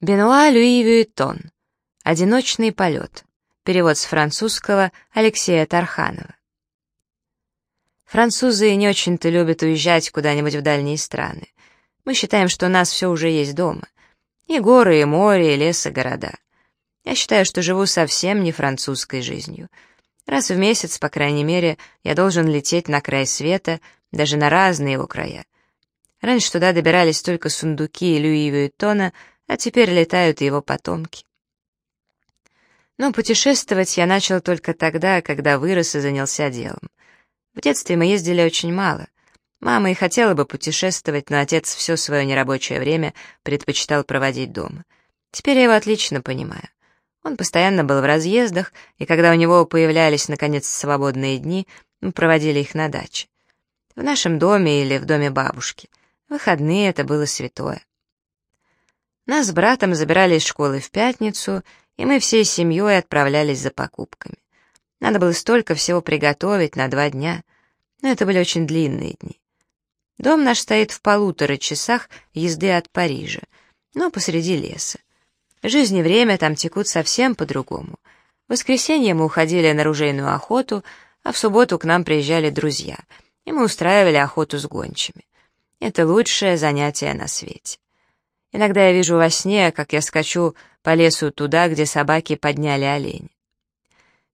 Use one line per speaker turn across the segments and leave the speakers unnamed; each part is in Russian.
Бенуа Люи Вюитон. «Одиночный полет». Перевод с французского Алексея Тарханова. Французы не очень-то любят уезжать куда-нибудь в дальние страны. Мы считаем, что у нас все уже есть дома. И горы, и море, и лес, и города. Я считаю, что живу совсем не французской жизнью. Раз в месяц, по крайней мере, я должен лететь на край света, даже на разные его края. Раньше туда добирались только сундуки Люи Вьюитона, а теперь летают его потомки. Но путешествовать я начал только тогда, когда вырос и занялся делом. В детстве мы ездили очень мало. Мама и хотела бы путешествовать, но отец все свое нерабочее время предпочитал проводить дома. Теперь я его отлично понимаю. Он постоянно был в разъездах, и когда у него появлялись, наконец, свободные дни, мы проводили их на даче. В нашем доме или в доме бабушки. Выходные — это было святое. Нас с братом забирали из школы в пятницу, и мы всей семьей отправлялись за покупками. Надо было столько всего приготовить на два дня, но это были очень длинные дни. Дом наш стоит в полутора часах езды от Парижа, но посреди леса. Жизнь и время там текут совсем по-другому. В воскресенье мы уходили на ружейную охоту, а в субботу к нам приезжали друзья, и мы устраивали охоту с гончими. Это лучшее занятие на свете. Иногда я вижу во сне, как я скачу по лесу туда, где собаки подняли оленя.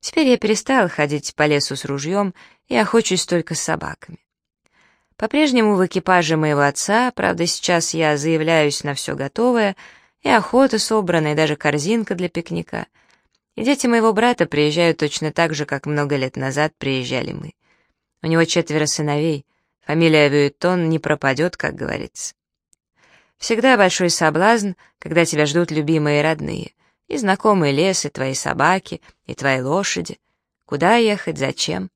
Теперь я перестал ходить по лесу с ружьем и охочусь только с собаками. По-прежнему в экипаже моего отца, правда, сейчас я заявляюсь на все готовое, и охота собрана, и даже корзинка для пикника. И дети моего брата приезжают точно так же, как много лет назад приезжали мы. У него четверо сыновей, фамилия Вьюитон не пропадет, как говорится. Всегда большой соблазн, когда тебя ждут любимые и родные, и знакомый лес, и твои собаки, и твои лошади. Куда ехать, зачем?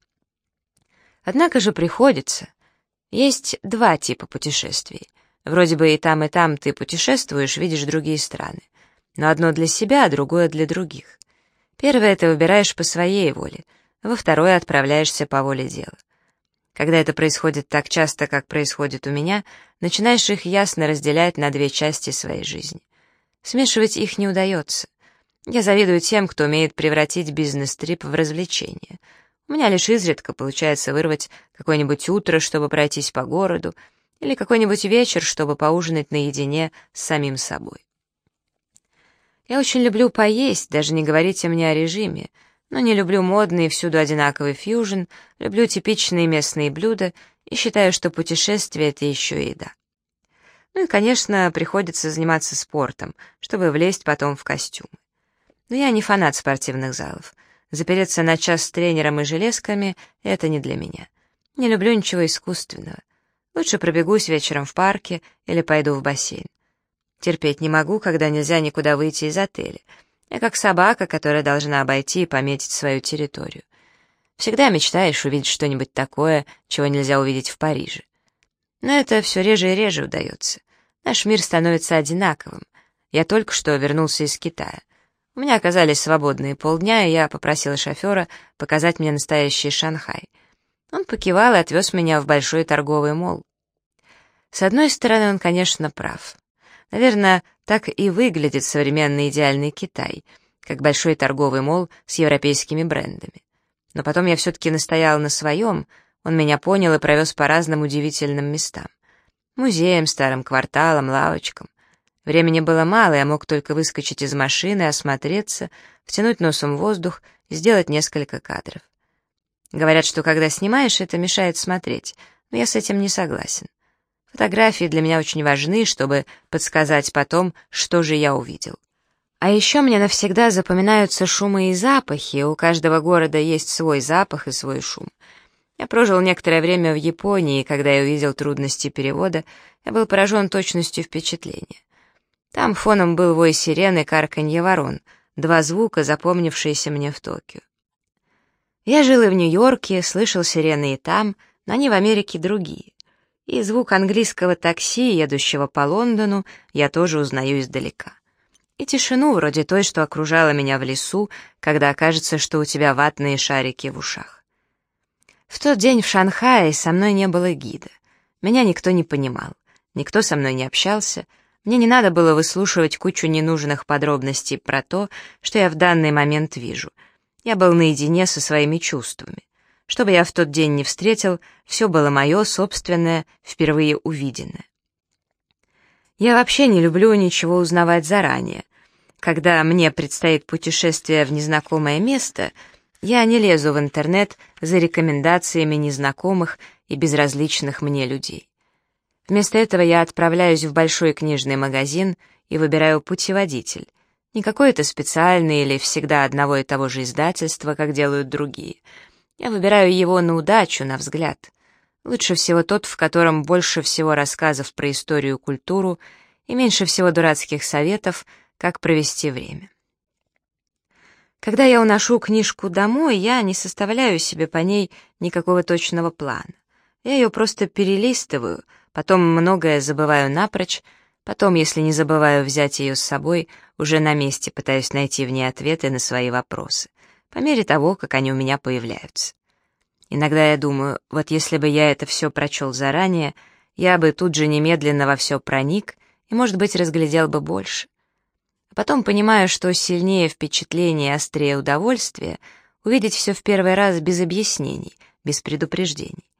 Однако же приходится. Есть два типа путешествий. Вроде бы и там, и там ты путешествуешь, видишь другие страны. Но одно для себя, а другое для других. Первое ты выбираешь по своей воле, во второе отправляешься по воле дела. Когда это происходит так часто, как происходит у меня, начинаешь их ясно разделять на две части своей жизни. Смешивать их не удается. Я завидую тем, кто умеет превратить бизнес-трип в развлечение. У меня лишь изредка получается вырвать какое-нибудь утро, чтобы пройтись по городу, или какой-нибудь вечер, чтобы поужинать наедине с самим собой. Я очень люблю поесть, даже не говорите мне о режиме — но не люблю модный и всюду одинаковый фьюжн, люблю типичные местные блюда и считаю, что путешествие — это еще и еда. Ну и, конечно, приходится заниматься спортом, чтобы влезть потом в костюмы. Но я не фанат спортивных залов. Запереться на час с тренером и железками — это не для меня. Не люблю ничего искусственного. Лучше пробегусь вечером в парке или пойду в бассейн. Терпеть не могу, когда нельзя никуда выйти из отеля — я как собака, которая должна обойти и пометить свою территорию. Всегда мечтаешь увидеть что-нибудь такое, чего нельзя увидеть в Париже. Но это все реже и реже удается. Наш мир становится одинаковым. Я только что вернулся из Китая. У меня оказались свободные полдня, и я попросила шофера показать мне настоящий Шанхай. Он покивал и отвез меня в большой торговый мол. С одной стороны, он, конечно, прав. Наверное, так и выглядит современный идеальный Китай, как большой торговый мол с европейскими брендами. Но потом я все-таки настоял на своем, он меня понял и провез по разным удивительным местам. Музеям, старым кварталам, лавочкам. Времени было мало, я мог только выскочить из машины, осмотреться, втянуть носом воздух, сделать несколько кадров. Говорят, что когда снимаешь, это мешает смотреть, но я с этим не согласен. Фотографии для меня очень важны, чтобы подсказать потом, что же я увидел. А еще мне навсегда запоминаются шумы и запахи, у каждого города есть свой запах и свой шум. Я прожил некоторое время в Японии, и когда я увидел трудности перевода, я был поражен точностью впечатления. Там фоном был вой сирены, карканье ворон, два звука, запомнившиеся мне в Токио. Я жил и в Нью-Йорке, слышал сирены и там, но они в Америке другие и звук английского такси, едущего по Лондону, я тоже узнаю издалека. И тишину, вроде той, что окружала меня в лесу, когда окажется, что у тебя ватные шарики в ушах. В тот день в Шанхае со мной не было гида. Меня никто не понимал, никто со мной не общался, Мне не надо было выслушивать кучу ненужных подробностей про то, что я в данный момент вижу. Я был наедине со своими чувствами. Что бы я в тот день не встретил, все было мое собственное, впервые увиденное. Я вообще не люблю ничего узнавать заранее. Когда мне предстоит путешествие в незнакомое место, я не лезу в интернет за рекомендациями незнакомых и безразличных мне людей. Вместо этого я отправляюсь в большой книжный магазин и выбираю путеводитель. Не какой-то специальный или всегда одного и того же издательства, как делают другие — я выбираю его на удачу, на взгляд. Лучше всего тот, в котором больше всего рассказов про историю и культуру и меньше всего дурацких советов, как провести время. Когда я уношу книжку домой, я не составляю себе по ней никакого точного плана. Я ее просто перелистываю, потом многое забываю напрочь, потом, если не забываю взять ее с собой, уже на месте пытаюсь найти в ней ответы на свои вопросы по мере того, как они у меня появляются. Иногда я думаю, вот если бы я это все прочел заранее, я бы тут же немедленно во все проник и, может быть, разглядел бы больше. А потом понимаю, что сильнее впечатление и острее удовольствие увидеть все в первый раз без объяснений, без предупреждений.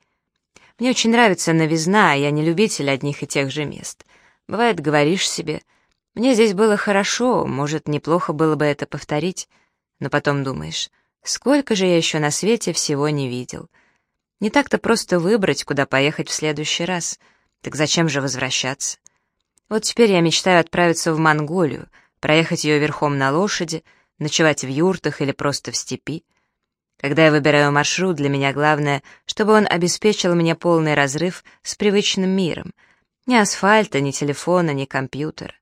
Мне очень нравится новизна, а я не любитель одних и тех же мест. Бывает, говоришь себе, мне здесь было хорошо, может, неплохо было бы это повторить, но потом думаешь, сколько же я еще на свете всего не видел. Не так-то просто выбрать, куда поехать в следующий раз. Так зачем же возвращаться? Вот теперь я мечтаю отправиться в Монголию, проехать ее верхом на лошади, ночевать в юртах или просто в степи. Когда я выбираю маршрут, для меня главное, чтобы он обеспечил мне полный разрыв с привычным миром. Ни асфальта, ни телефона, ни компьютера.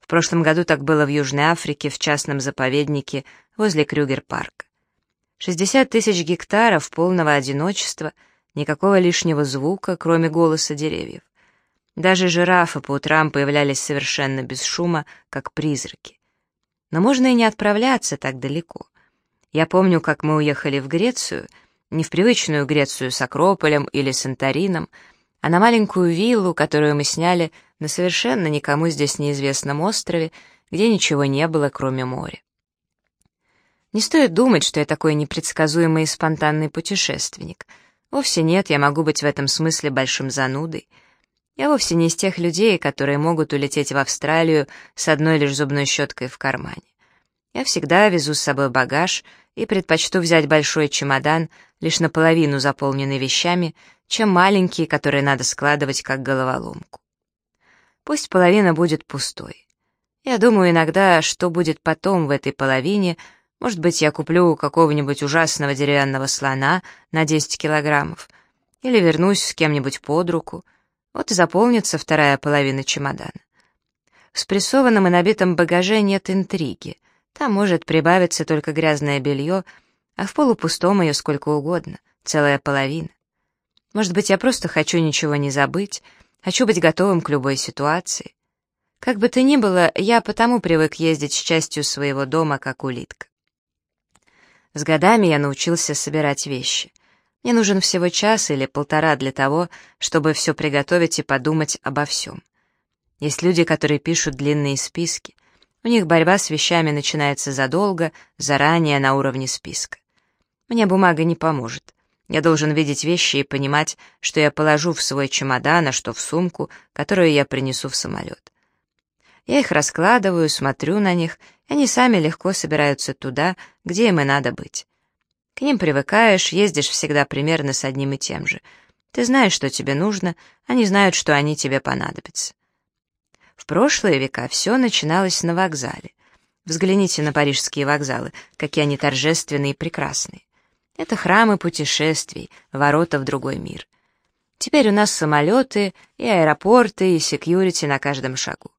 В прошлом году так было в Южной Африке, в частном заповеднике возле Крюгер-парка. 60 тысяч гектаров полного одиночества, никакого лишнего звука, кроме голоса деревьев. Даже жирафы по утрам появлялись совершенно без шума, как призраки. Но можно и не отправляться так далеко. Я помню, как мы уехали в Грецию, не в привычную Грецию с Акрополем или Санторином, а на маленькую виллу, которую мы сняли на совершенно никому здесь неизвестном острове, где ничего не было, кроме моря. Не стоит думать, что я такой непредсказуемый и спонтанный путешественник. Вовсе нет, я могу быть в этом смысле большим занудой. Я вовсе не из тех людей, которые могут улететь в Австралию с одной лишь зубной щеткой в кармане. Я всегда везу с собой багаж и предпочту взять большой чемодан, лишь наполовину заполненный вещами, чем маленькие, которые надо складывать как головоломку. Пусть половина будет пустой. Я думаю иногда, что будет потом в этой половине. Может быть, я куплю какого-нибудь ужасного деревянного слона на 10 килограммов. Или вернусь с кем-нибудь под руку. Вот и заполнится вторая половина чемодана. В спрессованном и набитом багаже нет интриги. Там может прибавиться только грязное белье, а в полупустом ее сколько угодно, целая половина. Может быть, я просто хочу ничего не забыть, хочу быть готовым к любой ситуации. Как бы то ни было, я потому привык ездить с частью своего дома, как улитка. С годами я научился собирать вещи. Мне нужен всего час или полтора для того, чтобы все приготовить и подумать обо всем. Есть люди, которые пишут длинные списки. У них борьба с вещами начинается задолго, заранее, на уровне списка. Мне бумага не поможет. Я должен видеть вещи и понимать, что я положу в свой чемодан, а что в сумку, которую я принесу в самолет. Я их раскладываю, смотрю на них, они сами легко собираются туда, где им и надо быть. К ним привыкаешь, ездишь всегда примерно с одним и тем же. Ты знаешь, что тебе нужно, они знают, что они тебе понадобятся. В прошлые века все начиналось на вокзале. Взгляните на парижские вокзалы, какие они торжественные и прекрасные. Это храмы путешествий, ворота в другой мир. Теперь у нас самолеты и аэропорты, и секьюрити на каждом шагу.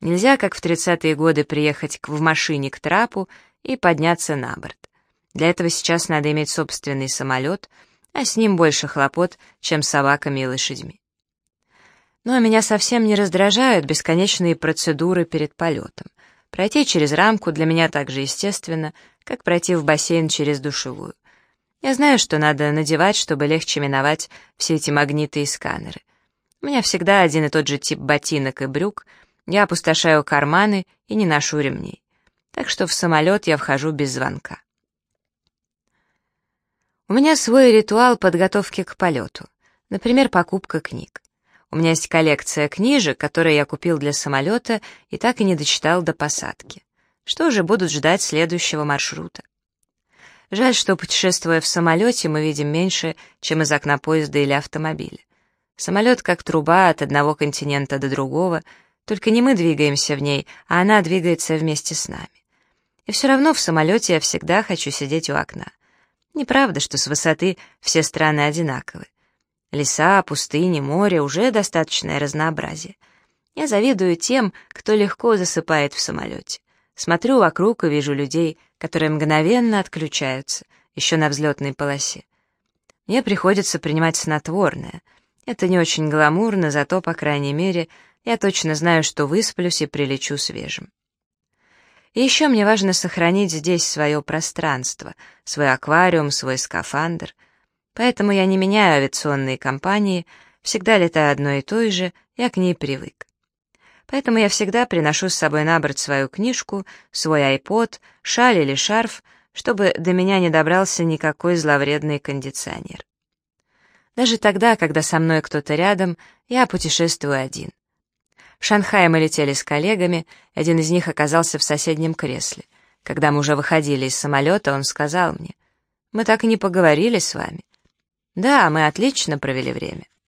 Нельзя, как в 30-е годы, приехать в машине к трапу и подняться на борт. Для этого сейчас надо иметь собственный самолет, а с ним больше хлопот, чем с собаками и лошадьми. Но меня совсем не раздражают бесконечные процедуры перед полетом. Пройти через рамку для меня так же естественно, как пройти в бассейн через душевую. Я знаю, что надо надевать, чтобы легче миновать все эти магниты и сканеры. У меня всегда один и тот же тип ботинок и брюк, Я опустошаю карманы и не ношу ремней. Так что в самолет я вхожу без звонка. У меня свой ритуал подготовки к полету. Например, покупка книг. У меня есть коллекция книжек, которые я купил для самолета и так и не дочитал до посадки. Что же будут ждать следующего маршрута? Жаль, что путешествуя в самолете, мы видим меньше, чем из окна поезда или автомобиля. Самолет как труба от одного континента до другого, только не мы двигаемся в ней, а она двигается вместе с нами. И все равно в самолете я всегда хочу сидеть у окна. Неправда, что с высоты все страны одинаковы. Леса, пустыни, море — уже достаточное разнообразие. Я завидую тем, кто легко засыпает в самолете. Смотрю вокруг и вижу людей, которые мгновенно отключаются, еще на взлетной полосе. Мне приходится принимать снотворное. Это не очень гламурно, зато, по крайней мере, я точно знаю, что высплюсь и прилечу свежим. И еще мне важно сохранить здесь свое пространство, свой аквариум, свой скафандр. Поэтому я не меняю авиационные компании, всегда летаю одной и той же, я к ней привык. Поэтому я всегда приношу с собой на борт свою книжку, свой iPod, шаль или шарф, чтобы до меня не добрался никакой зловредный кондиционер. Даже тогда, когда со мной кто-то рядом, я путешествую один. В Шанхае мы летели с коллегами, один из них оказался в соседнем кресле. Когда мы уже выходили из самолета, он сказал мне, «Мы так и не поговорили с вами». «Да, мы отлично провели время».